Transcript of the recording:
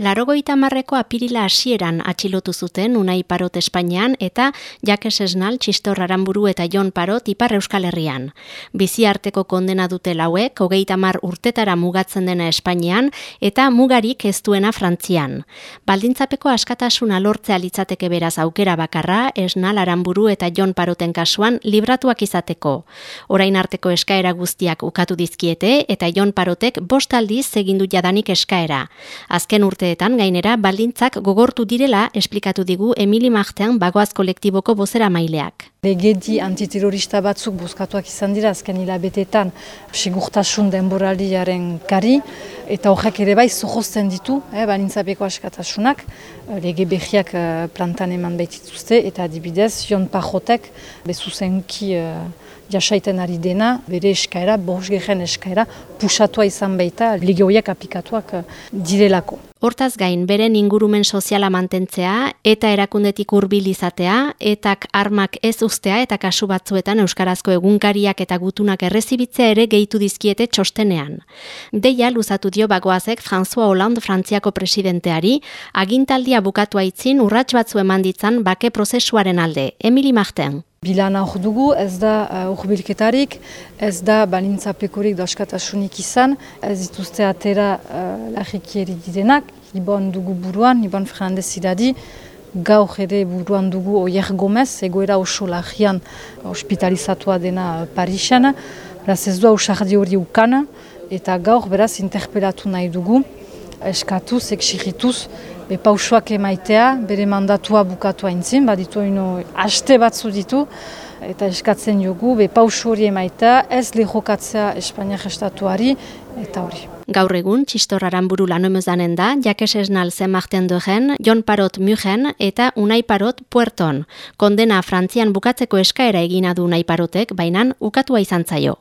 Larogoita marreko apirila hasieran atxilotu zuten Unai Parot Espainian eta Jakes Esnal Txistor Aramburu eta Jon Parot Ipar Euskal Herrian. Bizi arteko kondena dute lauek, hogeita mar urtetara mugatzen dena Espainian eta mugarik ez duena Frantzian. Baldintzapeko askatasuna lortzea litzateke beraz aukera bakarra, Esnal Aramburu eta Jon Paroten kasuan libratuak izateko. Orain arteko eskaera guztiak ukatu dizkiete eta Jon Parotek bostaldiz segindu jadanik eskaera. Azken urte urteetan gainera baldintzak gogortu direla esplikatu digu Emili Martean bagoaz kolektiboko bozera maileak. Legedi antiterrorista batzuk bozkatuak izan dira azken hilabetetan sigurtasun denboraliaren kari eta horrek ere bai zohozten ditu eh, balintzapeko askatasunak lege behiak eh, plantan eman baitituzte eta adibidez Jon Pajotek bezuzenki uh, jasaiten ari dena bere eskaera, bosgeren eskaera pusatua izan baita lege horiek aplikatuak uh, direlako. Hortaz gain, beren ingurumen soziala mantentzea eta erakundetik hurbil izatea, etak armak ez ustea eta kasu batzuetan euskarazko egunkariak eta gutunak errezibitzea ere gehitu dizkiete txostenean. Deia luzatu dio bagoazek François Hollande Frantziako presidenteari, agintaldia bukatu aitzin urrats batzu eman ditzan bake prozesuaren alde. Emili Marten. Bilana hor dugu, ez da urbilketarik, uh, ez da balintzapekorik doaskatasunik izan, ez dituzte atera uh, lagikieri direnak, ibon dugu buruan, ibon Fernandez idadi, gaur ere buruan dugu Oier Gomez, egoera oso lagian hospitalizatua dena Parixan, beraz ez du ausardi hori ukana, eta gaur beraz interpelatu nahi dugu, eskatuz, eksirituz, be pausuak emaitea, bere mandatua bukatu haintzin, baditu ino haste batzu ditu, eta eskatzen jogu, be pausu hori emaitea, ez lehokatzea Espainiak estatuari, eta hori. Gaur egun, txistorraran buru lanomezanen da, jakes esnal zemarten dugen, Jon Parot Mugen eta Unai Parot Puerton. Kondena Frantzian bukatzeko eskaera egina du Unai Parotek, bainan ukatua izan zaio.